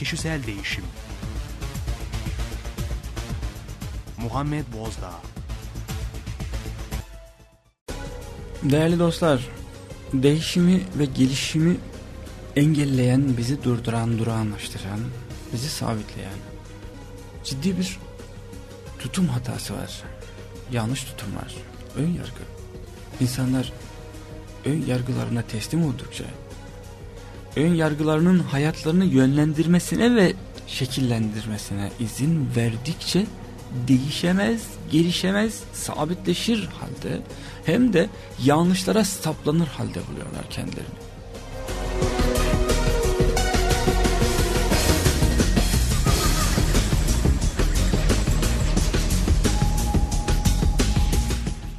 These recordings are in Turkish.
Kişisel Değişim Muhammed Bozdağ Değerli dostlar, değişimi ve gelişimi engelleyen, bizi durduran, durağanlaştıran, bizi sabitleyen ciddi bir tutum hatası var. Yanlış tutum var. Ön yargı. İnsanlar ön yargılarına teslim oldukça, ön yargılarının hayatlarını yönlendirmesine ve şekillendirmesine izin verdikçe değişemez, gelişemez, sabitleşir halde hem de yanlışlara saplanır halde buluyorlar kendilerini.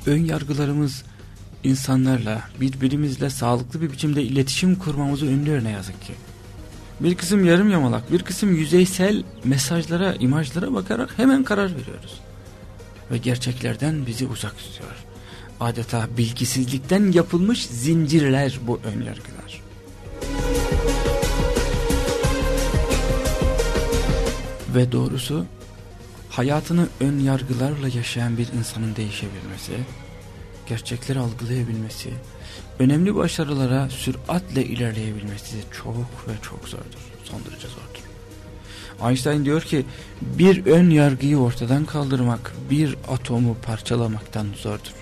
Ön yargılarımız insanlarla, birbirimizle sağlıklı bir biçimde iletişim kurmamızı önlüyor ne yazık ki. Bir kısım yarım yamalak, bir kısım yüzeysel mesajlara, imajlara bakarak hemen karar veriyoruz. Ve gerçeklerden bizi uzak tutuyor. Adeta bilgisizlikten yapılmış zincirler bu önyargılar. Ve doğrusu hayatını ön yargılarla yaşayan bir insanın değişebilmesi, gerçekleri algılayabilmesi, önemli başarılara süratle ilerleyebilmesi çok ve çok zordur. Son derece zordur. Einstein diyor ki bir ön yargıyı ortadan kaldırmak bir atomu parçalamaktan zordur.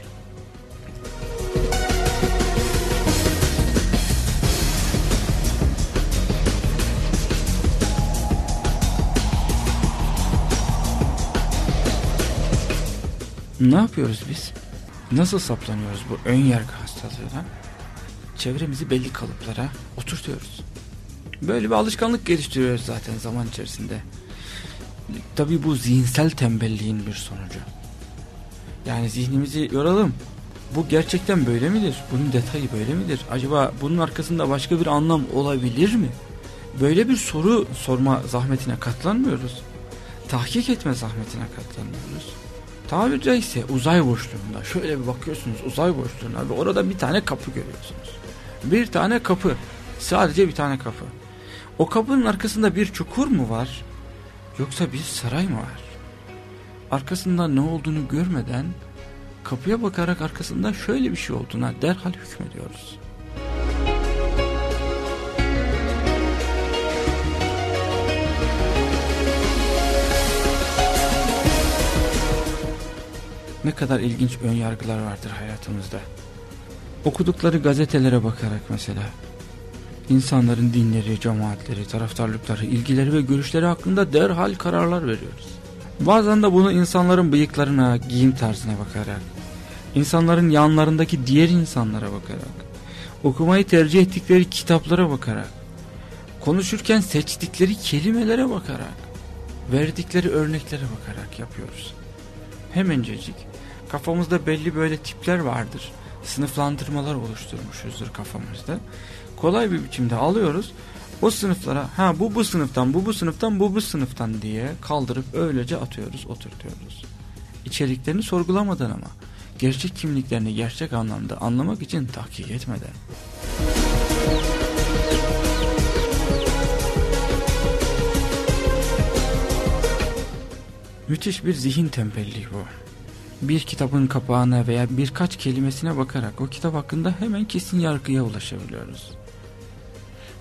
Ne yapıyoruz biz? Nasıl saplanıyoruz bu ön yargı hastalığına? Çevremizi belli kalıplara oturtuyoruz. Böyle bir alışkanlık geliştiriyoruz zaten zaman içerisinde. Tabi bu zihinsel tembelliğin bir sonucu. Yani zihnimizi yoralım. Bu gerçekten böyle midir? Bunun detayı böyle midir? Acaba bunun arkasında başka bir anlam olabilir mi? Böyle bir soru sorma zahmetine katlanmıyoruz. Tahkik etme zahmetine katlanmıyoruz. Tabiri caizse uzay boşluğunda şöyle bir bakıyorsunuz uzay boşluğuna ve orada bir tane kapı görüyorsunuz. Bir tane kapı. Sadece bir tane kapı. O kapının arkasında bir çukur mu var? Yoksa bir saray mı var? Arkasında ne olduğunu görmeden kapıya bakarak arkasında şöyle bir şey olduğuna derhal hükmediyoruz. Ne kadar ilginç ön yargılar vardır hayatımızda. Okudukları gazetelere bakarak mesela insanların dinleri, cemaatleri, taraftarlıkları, ilgileri ve görüşleri hakkında derhal kararlar veriyoruz. Bazen de bunu insanların bıyıklarına, giyim tarzına bakarak, insanların yanlarındaki diğer insanlara bakarak, okumayı tercih ettikleri kitaplara bakarak, konuşurken seçtikleri kelimelere bakarak, verdikleri örneklere bakarak yapıyoruz. Hemencecik kafamızda belli böyle tipler vardır. Sınıflandırmalar oluşturmuşuzdur kafamızda. Kolay bir biçimde alıyoruz. O sınıflara ha bu bu sınıftan bu bu sınıftan bu bu sınıftan diye kaldırıp öylece atıyoruz oturtuyoruz. İçeriklerini sorgulamadan ama gerçek kimliklerini gerçek anlamda anlamak için tahkik etmeden. Müthiş bir zihin tembelliği bu. Bir kitabın kapağına veya birkaç kelimesine bakarak o kitap hakkında hemen kesin yargıya ulaşabiliyoruz.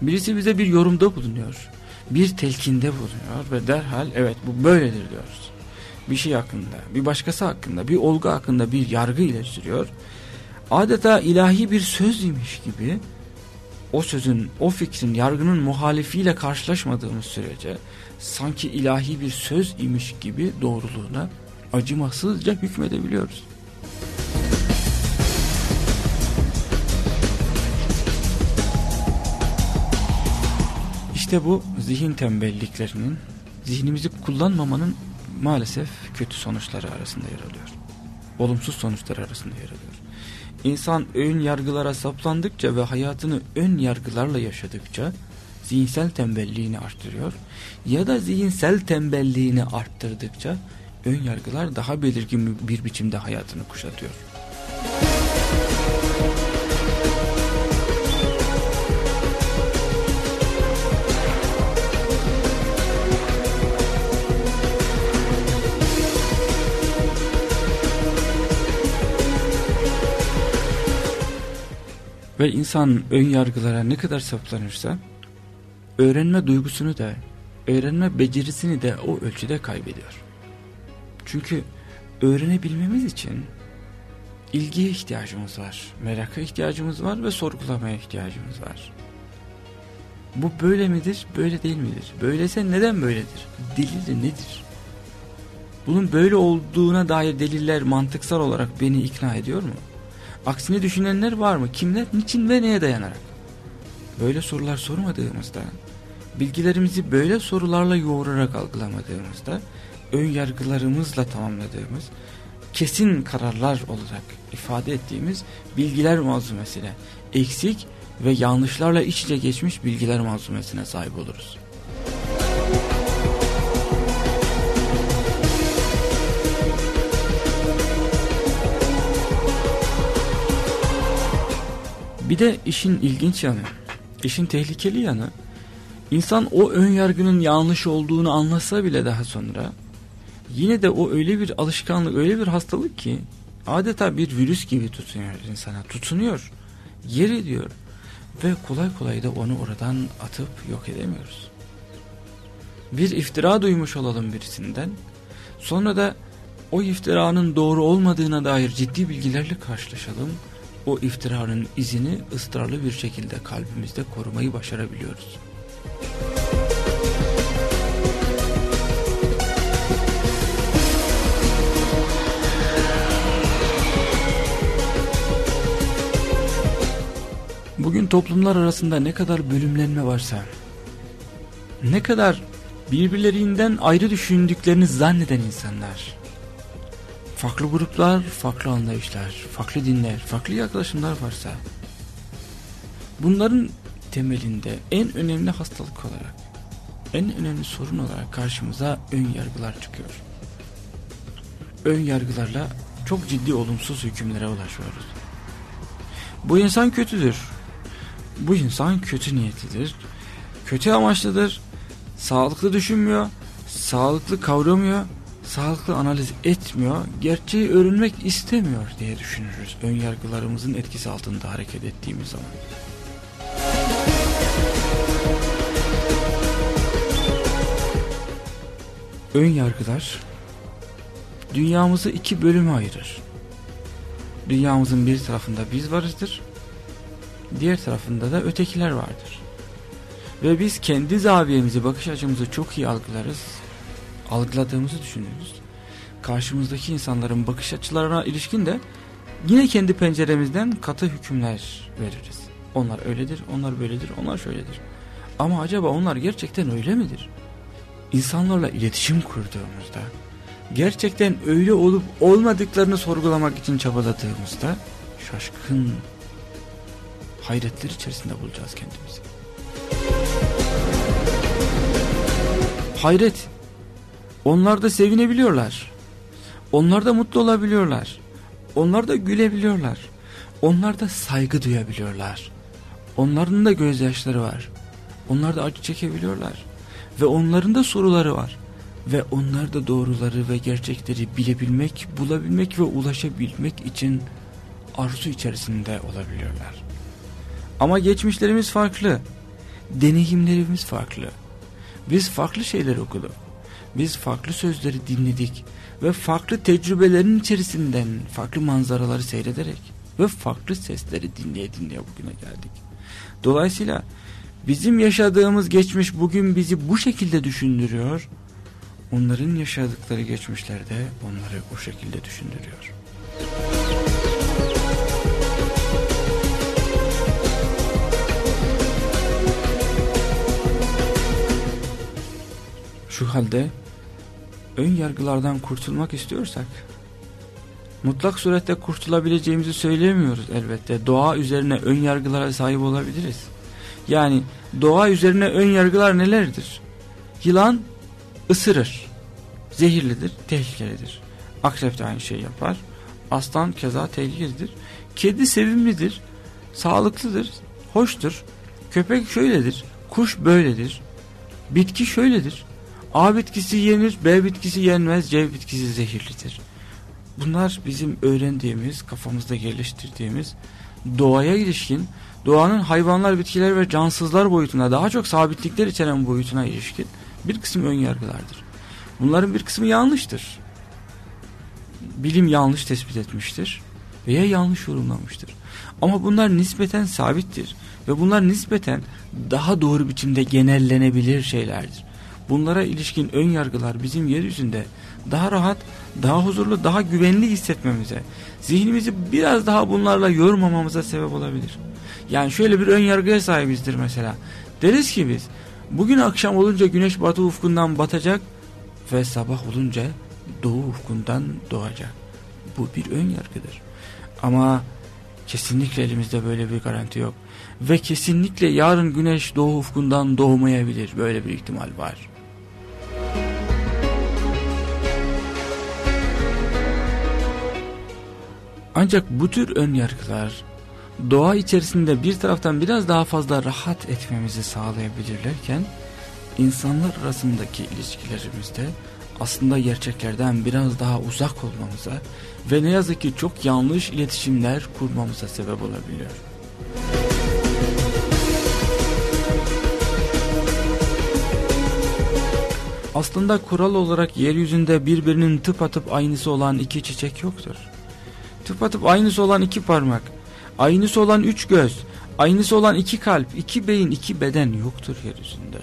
Birisi bize bir yorumda bulunuyor. Bir telkinde bulunuyor ve derhal evet bu böyledir diyoruz. Bir şey hakkında, bir başkası hakkında, bir olgu hakkında bir yargı iletiştiriyor. Adeta ilahi bir söz imiş gibi o sözün, o fikrin, yargının muhalifiyle karşılaşmadığımız sürece sanki ilahi bir söz imiş gibi doğruluğuna acımasızca hükmedebiliyoruz. İşte bu zihin tembelliklerinin, zihnimizi kullanmamanın maalesef kötü sonuçları arasında yer alıyor. Olumsuz sonuçları arasında yer alıyor. İnsan ön yargılara saplandıkça ve hayatını ön yargılarla yaşadıkça zihinsel tembelliğini arttırıyor ya da zihinsel tembelliğini arttırdıkça ön yargılar daha belirgin bir biçimde hayatını kuşatıyor. Ve insan ön yargılara ne kadar saplanırsa öğrenme duygusunu da öğrenme becerisini de o ölçüde kaybediyor. Çünkü öğrenebilmemiz için ilgiye ihtiyacımız var, meraka ihtiyacımız var ve sorgulamaya ihtiyacımız var. Bu böyle midir, böyle değil midir? Böylese neden böyledir? Delili nedir? Bunun böyle olduğuna dair deliller mantıksal olarak beni ikna ediyor mu? Aksini düşünenler var mı? Kimler, niçin ve neye dayanarak? Böyle sorular sormadığımızda, bilgilerimizi böyle sorularla yoğurarak algılamadığımızda, ön yargılarımızla tamamladığımız, kesin kararlar olarak ifade ettiğimiz bilgiler malzumesine, eksik ve yanlışlarla iç içe geçmiş bilgiler malzumesine sahip oluruz. Bir de işin ilginç yanı, işin tehlikeli yanı, insan o ön yargının yanlış olduğunu anlasa bile daha sonra, yine de o öyle bir alışkanlık, öyle bir hastalık ki, adeta bir virüs gibi tutunuyor insana, tutunuyor, yer ediyor ve kolay kolay da onu oradan atıp yok edemiyoruz. Bir iftira duymuş olalım birisinden, sonra da o iftiranın doğru olmadığına dair ciddi bilgilerle karşılaşalım o iftiranın izini ısrarlı bir şekilde kalbimizde korumayı başarabiliyoruz. Toplumlar arasında ne kadar bölümlenme varsa, ne kadar birbirlerinden ayrı düşündüklerini zanneden insanlar, farklı gruplar, farklı anlayışlar, farklı dinler, farklı yaklaşımlar varsa bunların temelinde en önemli hastalık olarak, en önemli sorun olarak karşımıza ön yargılar çıkıyor. Ön yargılarla çok ciddi olumsuz hükümlere ulaşıyoruz. Bu insan kötüdür. Bu insan kötü niyetlidir. Kötü amaçlıdır. Sağlıklı düşünmüyor. Sağlıklı kavramıyor sağlıklı analiz etmiyor, gerçeği öğrenmek istemiyor diye düşünürüz. Ön yargılarımızın etkisi altında hareket ettiğimiz zaman. Ön yargılar dünyamızı iki bölüme ayırır. Dünyamızın bir tarafında biz varızdır, diğer tarafında da ötekiler vardır. Ve biz kendi zaviyemizi, bakış açımızı çok iyi algılarız algıladığımızı düşünürüz. Karşımızdaki insanların bakış açılarına ilişkin de yine kendi penceremizden katı hükümler veririz. Onlar öyledir, onlar böyledir, onlar şöyledir. Ama acaba onlar gerçekten öyle midir? İnsanlarla iletişim kurduğumuzda, gerçekten öyle olup olmadıklarını sorgulamak için çabaladığımızda şaşkın hayretler içerisinde bulacağız kendimizi. Hayret onlar da sevinebiliyorlar. Onlar da mutlu olabiliyorlar. Onlar da gülebiliyorlar. Onlar da saygı duyabiliyorlar. Onların da gözyaşları var. Onlar da acı çekebiliyorlar. Ve onların da soruları var. Ve onlar da doğruları ve gerçekleri bilebilmek, bulabilmek ve ulaşabilmek için arzu içerisinde olabiliyorlar. Ama geçmişlerimiz farklı. Deneyimlerimiz farklı. Biz farklı şeyler okuduk. Biz farklı sözleri dinledik ve farklı tecrübelerin içerisinden farklı manzaraları seyrederek ve farklı sesleri dinleye dinleye bugüne geldik. Dolayısıyla bizim yaşadığımız geçmiş bugün bizi bu şekilde düşündürüyor. Onların yaşadıkları geçmişlerde onları o şekilde düşündürüyor. Şu halde ön yargılardan kurtulmak istiyorsak mutlak surette kurtulabileceğimizi söylemiyoruz elbette. Doğa üzerine ön yargılara sahip olabiliriz. Yani doğa üzerine ön yargılar nelerdir? Yılan ısırır. Zehirlidir, tehlikelidir. Akrep de aynı şey yapar. Aslan keza tehlikelidir. Kedi sevimlidir, sağlıklıdır, hoştur. Köpek şöyledir, kuş böyledir. Bitki şöyledir. A bitkisi yenir, B bitkisi yenmez, C bitkisi zehirlidir. Bunlar bizim öğrendiğimiz, kafamızda geliştirdiğimiz doğaya ilişkin doğanın hayvanlar, bitkiler ve cansızlar boyutuna daha çok sabitlikler içeren boyutuna ilişkin bir kısım ön yargılardır. Bunların bir kısmı yanlıştır. Bilim yanlış tespit etmiştir veya yanlış yorumlamıştır. Ama bunlar nispeten sabittir ve bunlar nispeten daha doğru biçimde genellenebilir şeylerdir. Bunlara ilişkin ön yargılar bizim yeryüzünde daha rahat, daha huzurlu, daha güvenli hissetmemize, zihnimizi biraz daha bunlarla yormamamıza sebep olabilir. Yani şöyle bir ön yargıya sahibizdir mesela. Deriz ki biz bugün akşam olunca güneş batı ufkundan batacak ve sabah olunca doğu ufkundan doğacak. Bu bir ön yargıdır. Ama kesinlikle elimizde böyle bir garanti yok. Ve kesinlikle yarın güneş doğu ufkundan doğmayabilir. Böyle bir ihtimal var. Ancak bu tür ön yargılar doğa içerisinde bir taraftan biraz daha fazla rahat etmemizi sağlayabilirlerken insanlar arasındaki ilişkilerimizde aslında gerçeklerden biraz daha uzak olmamıza ve ne yazık ki çok yanlış iletişimler kurmamıza sebep olabiliyor. Aslında kural olarak yeryüzünde birbirinin tıpatıp aynısı olan iki çiçek yoktur. Tıpatıp aynısı olan iki parmak, aynısı olan üç göz, aynısı olan iki kalp, iki beyin, iki beden yoktur yeryüzünde.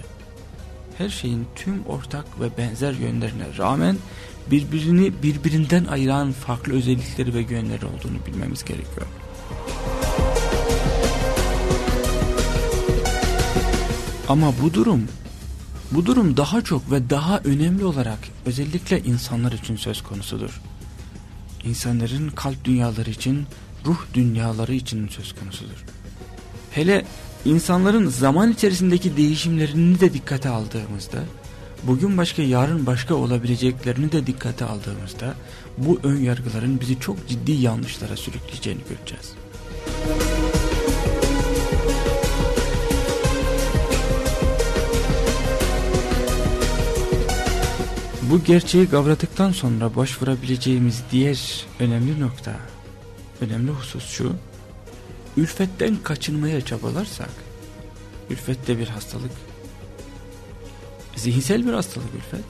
Her şeyin tüm ortak ve benzer yönlerine rağmen birbirini birbirinden ayıran farklı özellikleri ve yönleri olduğunu bilmemiz gerekiyor. Ama bu durum bu durum daha çok ve daha önemli olarak özellikle insanlar için söz konusudur. İnsanların kalp dünyaları için, ruh dünyaları için söz konusudur. Hele insanların zaman içerisindeki değişimlerini de dikkate aldığımızda, bugün başka yarın başka olabileceklerini de dikkate aldığımızda, bu ön yargıların bizi çok ciddi yanlışlara sürükleyeceğini göreceğiz. Bu gerçeği kavradıktan sonra başvurabileceğimiz diğer önemli nokta, önemli husus şu, ülfetten kaçınmaya çabalarsak, ülfet de bir hastalık, zihinsel bir hastalık ülfet,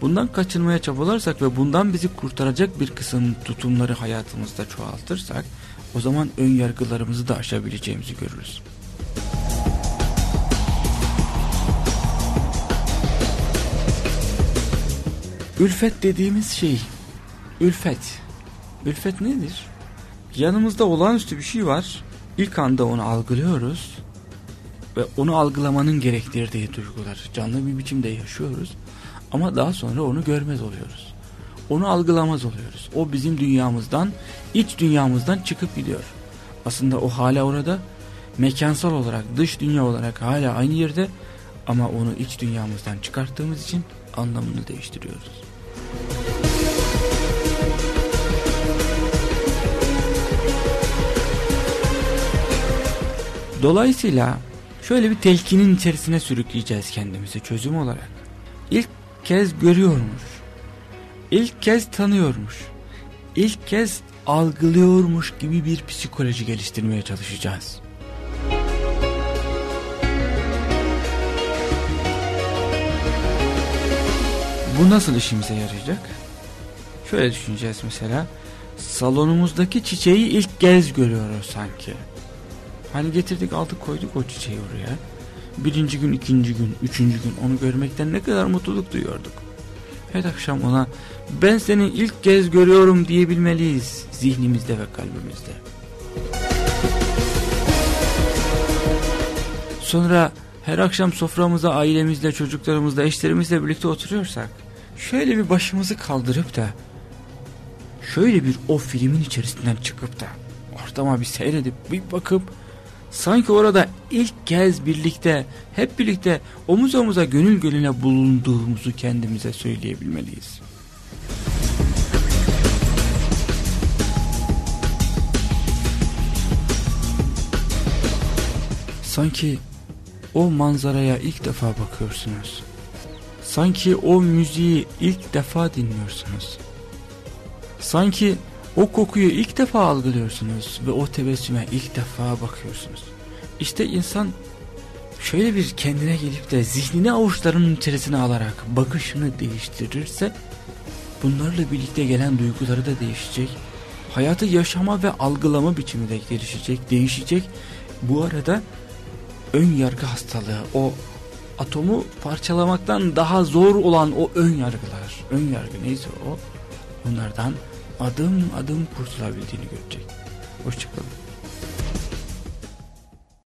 bundan kaçınmaya çabalarsak ve bundan bizi kurtaracak bir kısım tutumları hayatımızda çoğaltırsak, o zaman ön yargılarımızı da aşabileceğimizi görürüz. Ülfet dediğimiz şey, ülfet. Ülfet nedir? Yanımızda olağanüstü bir şey var. İlk anda onu algılıyoruz. Ve onu algılamanın gerektirdiği duygular. Canlı bir biçimde yaşıyoruz. Ama daha sonra onu görmez oluyoruz. Onu algılamaz oluyoruz. O bizim dünyamızdan, iç dünyamızdan çıkıp gidiyor. Aslında o hala orada. Mekansal olarak, dış dünya olarak hala aynı yerde. Ama onu iç dünyamızdan çıkarttığımız için anlamını değiştiriyoruz. Dolayısıyla şöyle bir telkinin içerisine sürükleyeceğiz kendimizi çözüm olarak. İlk kez görüyormuş. İlk kez tanıyormuş. İlk kez algılıyormuş gibi bir psikoloji geliştirmeye çalışacağız. Bu nasıl işimize yarayacak? Şöyle düşüneceğiz mesela. Salonumuzdaki çiçeği ilk kez görüyoruz sanki. Hani getirdik aldık koyduk o çiçeği oraya. Birinci gün, ikinci gün, üçüncü gün onu görmekten ne kadar mutluluk duyuyorduk. Her akşam ona ben seni ilk kez görüyorum diyebilmeliyiz zihnimizde ve kalbimizde. Sonra her akşam soframıza ailemizle, çocuklarımızla, eşlerimizle birlikte oturuyorsak şöyle bir başımızı kaldırıp da şöyle bir o filmin içerisinden çıkıp da ortama bir seyredip bir bakıp sanki orada ilk kez birlikte hep birlikte omuz omuza gönül gönüle bulunduğumuzu kendimize söyleyebilmeliyiz. Sanki o manzaraya ilk defa bakıyorsunuz. Sanki o müziği ilk defa dinliyorsunuz. Sanki o kokuyu ilk defa algılıyorsunuz ve o tebessüme ilk defa bakıyorsunuz. İşte insan şöyle bir kendine gelip de zihnini avuçlarının içerisine alarak bakışını değiştirirse bunlarla birlikte gelen duyguları da değişecek. Hayatı yaşama ve algılama biçimi de gelişecek, değişecek. Bu arada ön yargı hastalığı, o atomu parçalamaktan daha zor olan o ön yargılar, ön yargı neyse o, bunlardan adım adım kurtulabildiğini görecek. Hoşçakalın.